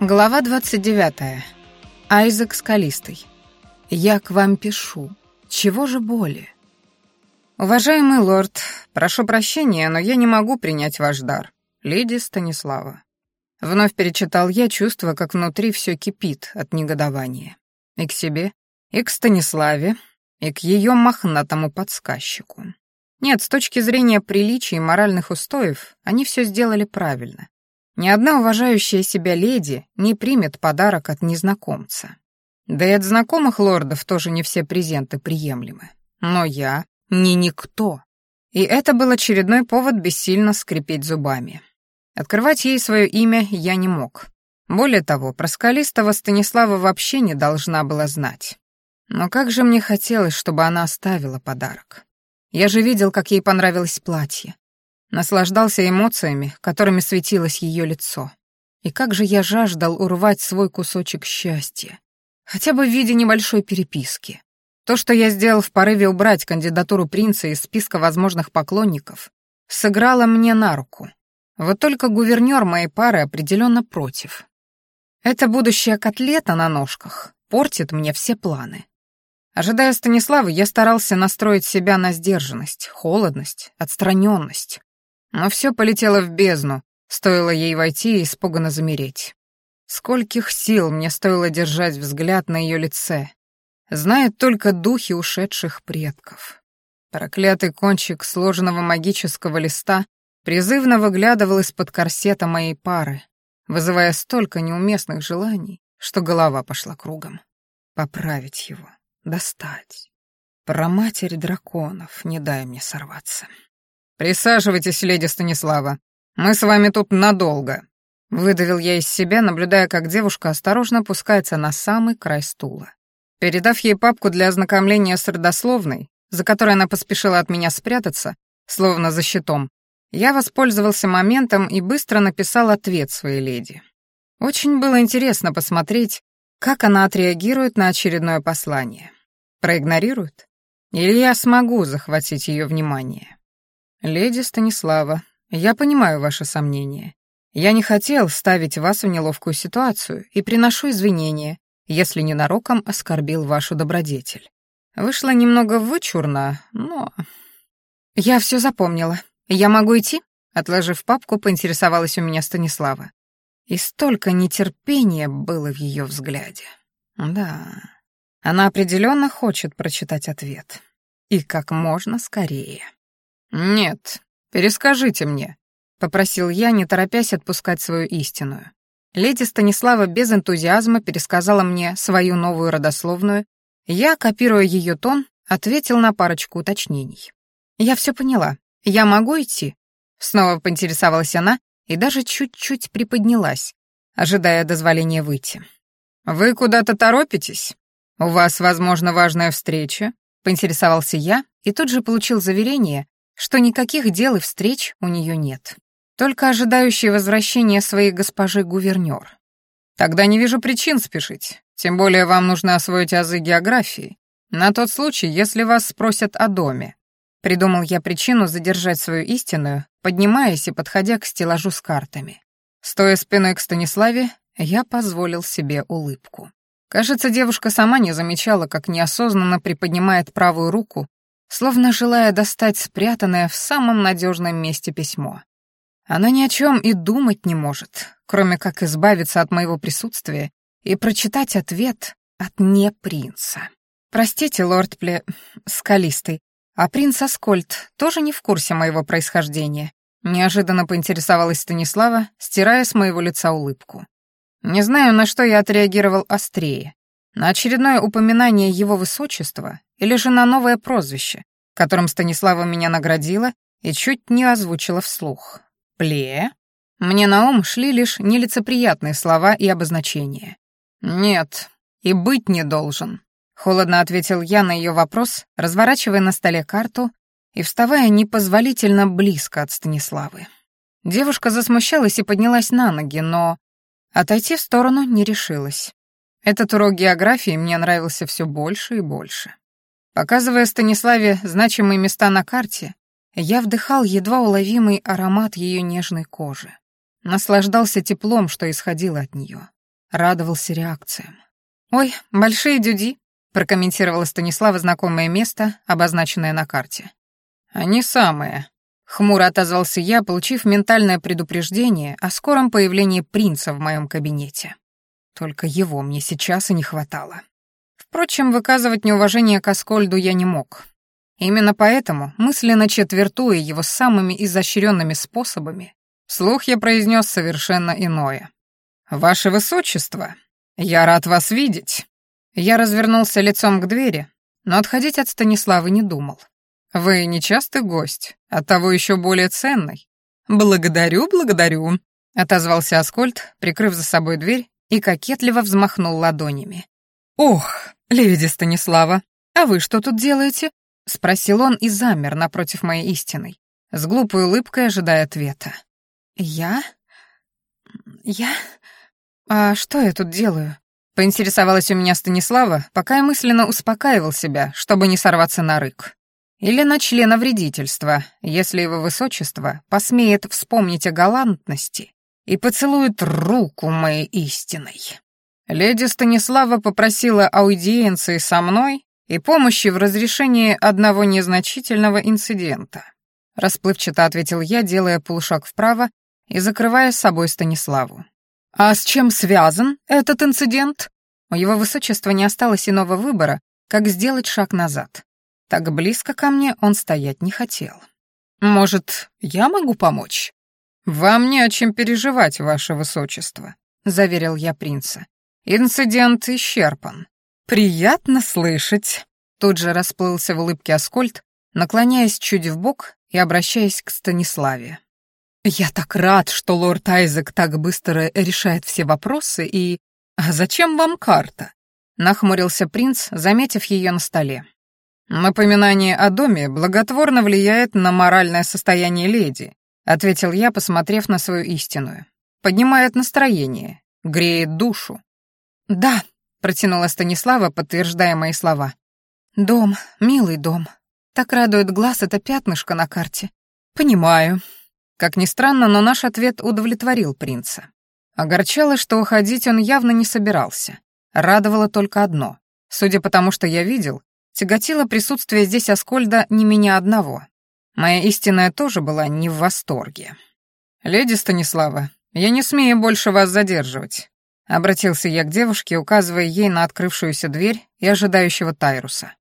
Глава 29. Айзек Скалистый. Я к вам пишу. Чего же боли? Уважаемый лорд, прошу прощения, но я не могу принять ваш дар. Леди Станислава. Вновь перечитал я, чувствуя, как внутри все кипит от негодования. И к себе, и к Станиславе, и к ее мохнатому подсказчику. Нет, с точки зрения приличий и моральных устоев, они все сделали правильно. Ни одна уважающая себя леди не примет подарок от незнакомца. Да и от знакомых лордов тоже не все презенты приемлемы. Но я не никто. И это был очередной повод бессильно скрипеть зубами. Открывать ей свое имя я не мог. Более того, про скалистого Станислава вообще не должна была знать. Но как же мне хотелось, чтобы она оставила подарок. Я же видел, как ей понравилось платье, наслаждался эмоциями, которыми светилось ее лицо. И как же я жаждал урвать свой кусочек счастья, хотя бы в виде небольшой переписки. То, что я сделал в порыве убрать кандидатуру принца из списка возможных поклонников, сыграло мне на руку. Вот только гувернёр моей пары определенно против. Эта будущая котлета на ножках портит мне все планы. Ожидая Станислава, я старался настроить себя на сдержанность, холодность, отстраненность. Но все полетело в бездну, стоило ей войти и испуганно замереть. Скольких сил мне стоило держать взгляд на ее лице. Знают только духи ушедших предков. Проклятый кончик сложенного магического листа призывно выглядывал из-под корсета моей пары, вызывая столько неуместных желаний, что голова пошла кругом. Поправить его, достать. Про матерь драконов не дай мне сорваться. «Присаживайтесь, леди Станислава. Мы с вами тут надолго», — выдавил я из себя, наблюдая, как девушка осторожно опускается на самый край стула. Передав ей папку для ознакомления с родословной, за которой она поспешила от меня спрятаться, словно за щитом, я воспользовался моментом и быстро написал ответ своей леди. Очень было интересно посмотреть, как она отреагирует на очередное послание. Проигнорирует? Или я смогу захватить ее внимание? «Леди Станислава, я понимаю ваши сомнения. Я не хотел ставить вас в неловкую ситуацию и приношу извинения, если ненароком оскорбил вашу добродетель. Вышло немного вычурно, но...» «Я все запомнила. Я могу идти?» Отложив папку, поинтересовалась у меня Станислава. И столько нетерпения было в ее взгляде. Да, она определенно хочет прочитать ответ. И как можно скорее. «Нет, перескажите мне», — попросил я, не торопясь отпускать свою истинную. Леди Станислава без энтузиазма пересказала мне свою новую родословную. Я, копируя ее тон, ответил на парочку уточнений. «Я все поняла. Я могу идти?» Снова поинтересовалась она и даже чуть-чуть приподнялась, ожидая дозволения выйти. «Вы куда-то торопитесь? У вас, возможно, важная встреча?» — поинтересовался я и тут же получил заверение, что никаких дел и встреч у нее нет. Только ожидающий возвращения своей госпожи гувернёр. Тогда не вижу причин спешить, тем более вам нужно освоить азы географии, на тот случай, если вас спросят о доме. Придумал я причину задержать свою истинную, поднимаясь и подходя к стеллажу с картами. Стоя спиной к Станиславе, я позволил себе улыбку. Кажется, девушка сама не замечала, как неосознанно приподнимает правую руку, словно желая достать спрятанное в самом надежном месте письмо. Она ни о чем и думать не может, кроме как избавиться от моего присутствия и прочитать ответ от не принца. Простите, лорд Пле... Скалистый, а принц Аскольд тоже не в курсе моего происхождения? Неожиданно поинтересовалась Станислава, стирая с моего лица улыбку. Не знаю, на что я отреагировал острее. На очередное упоминание его высочества или же на новое прозвище, которым Станислава меня наградила и чуть не озвучила вслух. Пле? Мне на ум шли лишь нелицеприятные слова и обозначения. «Нет, и быть не должен», — холодно ответил я на ее вопрос, разворачивая на столе карту и вставая непозволительно близко от Станиславы. Девушка засмущалась и поднялась на ноги, но отойти в сторону не решилась. Этот урок географии мне нравился все больше и больше. Показывая Станиславе значимые места на карте, я вдыхал едва уловимый аромат ее нежной кожи. Наслаждался теплом, что исходило от нее. радовался реакциям. «Ой, большие дюди», — прокомментировала Станислава знакомое место, обозначенное на карте. «Они самые», — хмуро отозвался я, получив ментальное предупреждение о скором появлении принца в моем кабинете. Только его мне сейчас и не хватало. Впрочем, выказывать неуважение к Аскольду я не мог. Именно поэтому, мысленно четвертуя его самыми изощренными способами, вслух я произнес совершенно иное. «Ваше Высочество, я рад вас видеть». Я развернулся лицом к двери, но отходить от Станиславы не думал. «Вы нечастый гость, оттого еще более ценный». «Благодарю, благодарю», — отозвался Аскольд, прикрыв за собой дверь и кокетливо взмахнул ладонями. «Ох, леди Станислава, а вы что тут делаете?» — спросил он и замер напротив моей истины, с глупой улыбкой ожидая ответа. «Я? Я? А что я тут делаю?» — поинтересовалась у меня Станислава, пока я мысленно успокаивал себя, чтобы не сорваться на рык. Или на члена вредительства, если его высочество посмеет вспомнить о галантности и поцелует руку моей истиной. Леди Станислава попросила аудиенции со мной и помощи в разрешении одного незначительного инцидента. Расплывчато ответил я, делая полушаг вправо и закрывая с собой Станиславу. «А с чем связан этот инцидент?» У его высочества не осталось иного выбора, как сделать шаг назад. Так близко ко мне он стоять не хотел. «Может, я могу помочь?» «Вам не о чем переживать, ваше высочество», — заверил я принца. «Инцидент исчерпан». «Приятно слышать», — тут же расплылся в улыбке Аскольд, наклоняясь чуть в бок и обращаясь к Станиславе. «Я так рад, что лорд Айзек так быстро решает все вопросы и... А зачем вам карта?» — нахмурился принц, заметив ее на столе. «Напоминание о доме благотворно влияет на моральное состояние леди ответил я, посмотрев на свою истинную. Поднимает настроение, греет душу. Да, протянула Станислава, подтверждая мои слова. Дом, милый дом. Так радует глаз это пятнышко на карте. Понимаю. Как ни странно, но наш ответ удовлетворил принца. Огорчало, что уходить он явно не собирался. Радовало только одно. Судя по тому, что я видел, тяготило присутствие здесь Аскольда не меня одного. Моя истинная тоже была не в восторге. «Леди Станислава, я не смею больше вас задерживать», — обратился я к девушке, указывая ей на открывшуюся дверь и ожидающего Тайруса.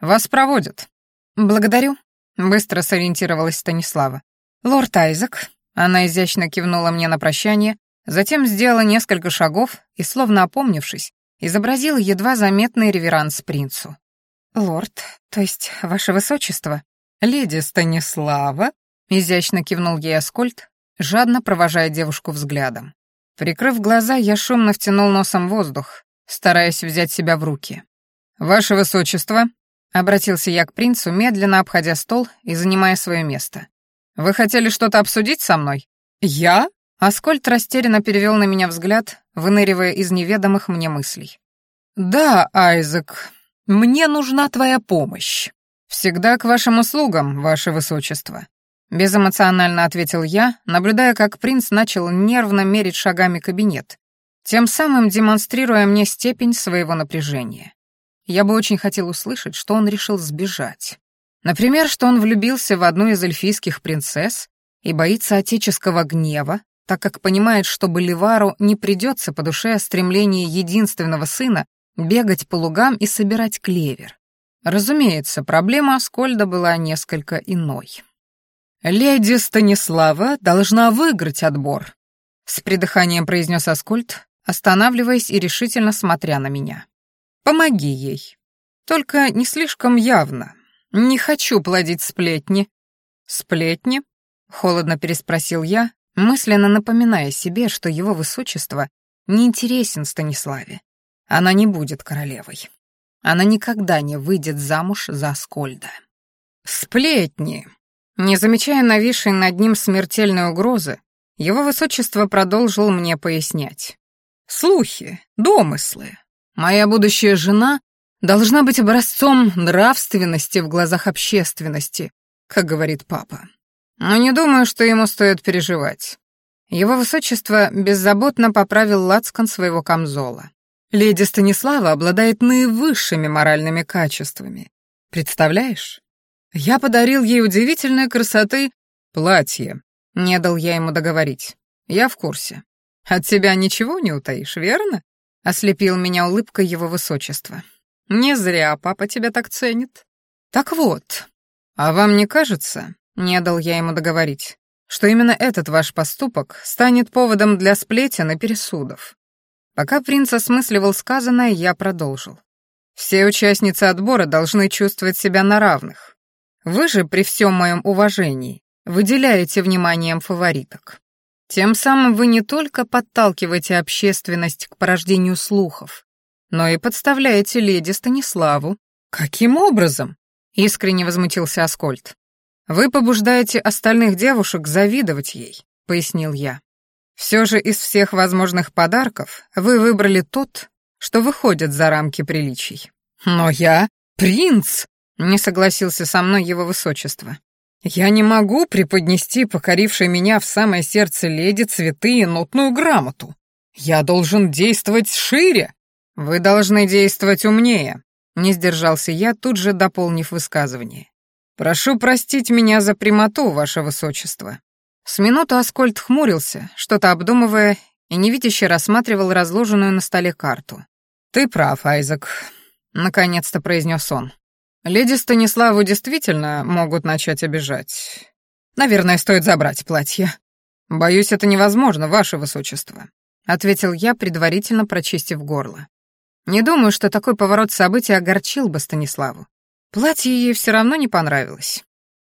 «Вас проводят». «Благодарю», — быстро сориентировалась Станислава. «Лорд Айзек», — она изящно кивнула мне на прощание, затем сделала несколько шагов и, словно опомнившись, изобразила едва заметный реверанс принцу. «Лорд, то есть ваше высочество?» «Леди Станислава», — изящно кивнул ей Аскольд, жадно провожая девушку взглядом. Прикрыв глаза, я шумно втянул носом воздух, стараясь взять себя в руки. «Ваше высочество», — обратился я к принцу, медленно обходя стол и занимая свое место. «Вы хотели что-то обсудить со мной?» «Я?» Аскольд растерянно перевел на меня взгляд, выныривая из неведомых мне мыслей. «Да, Айзек, мне нужна твоя помощь». «Всегда к вашим услугам, ваше высочество», — безэмоционально ответил я, наблюдая, как принц начал нервно мерить шагами кабинет, тем самым демонстрируя мне степень своего напряжения. Я бы очень хотел услышать, что он решил сбежать. Например, что он влюбился в одну из эльфийских принцесс и боится отеческого гнева, так как понимает, что Боливару не придется по душе стремление единственного сына бегать по лугам и собирать клевер. Разумеется, проблема Аскольда была несколько иной. «Леди Станислава должна выиграть отбор», — с придыханием произнес Аскольд, останавливаясь и решительно смотря на меня. «Помоги ей. Только не слишком явно. Не хочу плодить сплетни». «Сплетни?» — холодно переспросил я, мысленно напоминая себе, что его высочество не интересен Станиславе. Она не будет королевой. Она никогда не выйдет замуж за Скольда. Сплетни. Не замечая нависшей над ним смертельной угрозы, его высочество продолжил мне пояснять. Слухи, домыслы. Моя будущая жена должна быть образцом нравственности в глазах общественности, как говорит папа. Но не думаю, что ему стоит переживать. Его высочество беззаботно поправил лацкан своего камзола. Леди Станислава обладает наивысшими моральными качествами. Представляешь? Я подарил ей удивительной красоты платье. Не дал я ему договорить. Я в курсе. От тебя ничего не утаишь, верно? Ослепил меня улыбкой его высочества. Не зря папа тебя так ценит. Так вот, а вам не кажется, не дал я ему договорить, что именно этот ваш поступок станет поводом для сплетен и пересудов? Пока принц осмысливал сказанное, я продолжил. Все участницы отбора должны чувствовать себя на равных. Вы же, при всем моем уважении, выделяете вниманием фавориток. Тем самым вы не только подталкиваете общественность к порождению слухов, но и подставляете леди Станиславу. Каким образом? Искренне возмутился Аскольд. Вы побуждаете остальных девушек завидовать ей, пояснил я. Все же из всех возможных подарков вы выбрали тот, что выходит за рамки приличий. Но я принц, не согласился со мной его высочество. Я не могу преподнести покорившей меня в самое сердце леди цветы и нотную грамоту. Я должен действовать шире. Вы должны действовать умнее, не сдержался я, тут же дополнив высказывание. Прошу простить меня за прямоту, ваше высочество. С минуту Аскольд хмурился, что-то обдумывая, и невидяще рассматривал разложенную на столе карту. «Ты прав, Айзек», — наконец-то произнес он. «Леди Станиславу действительно могут начать обижать. Наверное, стоит забрать платье». «Боюсь, это невозможно, ваше высочество», — ответил я, предварительно прочистив горло. Не думаю, что такой поворот событий огорчил бы Станиславу. Платье ей все равно не понравилось.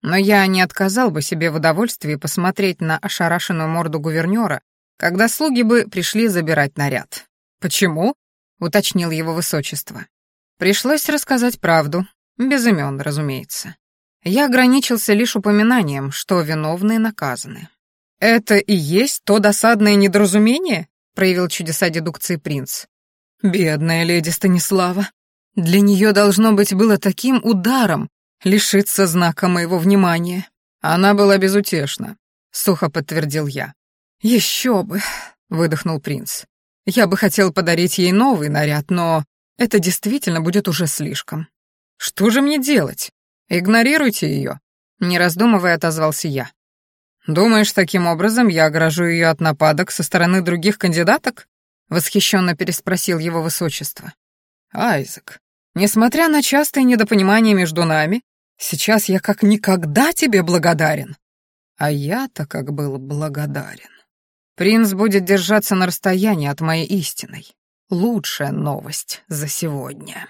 Но я не отказал бы себе в удовольствии посмотреть на ошарашенную морду гувернера, когда слуги бы пришли забирать наряд. «Почему?» — уточнил его высочество. Пришлось рассказать правду, без имен, разумеется. Я ограничился лишь упоминанием, что виновные наказаны. «Это и есть то досадное недоразумение?» — проявил чудеса дедукции принц. «Бедная леди Станислава. Для нее должно быть было таким ударом, лишиться знака моего внимания. Она была безутешна, сухо подтвердил я. Еще бы, выдохнул принц. Я бы хотел подарить ей новый наряд, но это действительно будет уже слишком. Что же мне делать? Игнорируйте ее, не раздумывая отозвался я. Думаешь, таким образом я огражу ее от нападок со стороны других кандидаток? Восхищенно переспросил его высочество. Айзек, несмотря на частые недопонимания между нами, Сейчас я как никогда тебе благодарен. А я-то как был благодарен. Принц будет держаться на расстоянии от моей истиной. Лучшая новость за сегодня.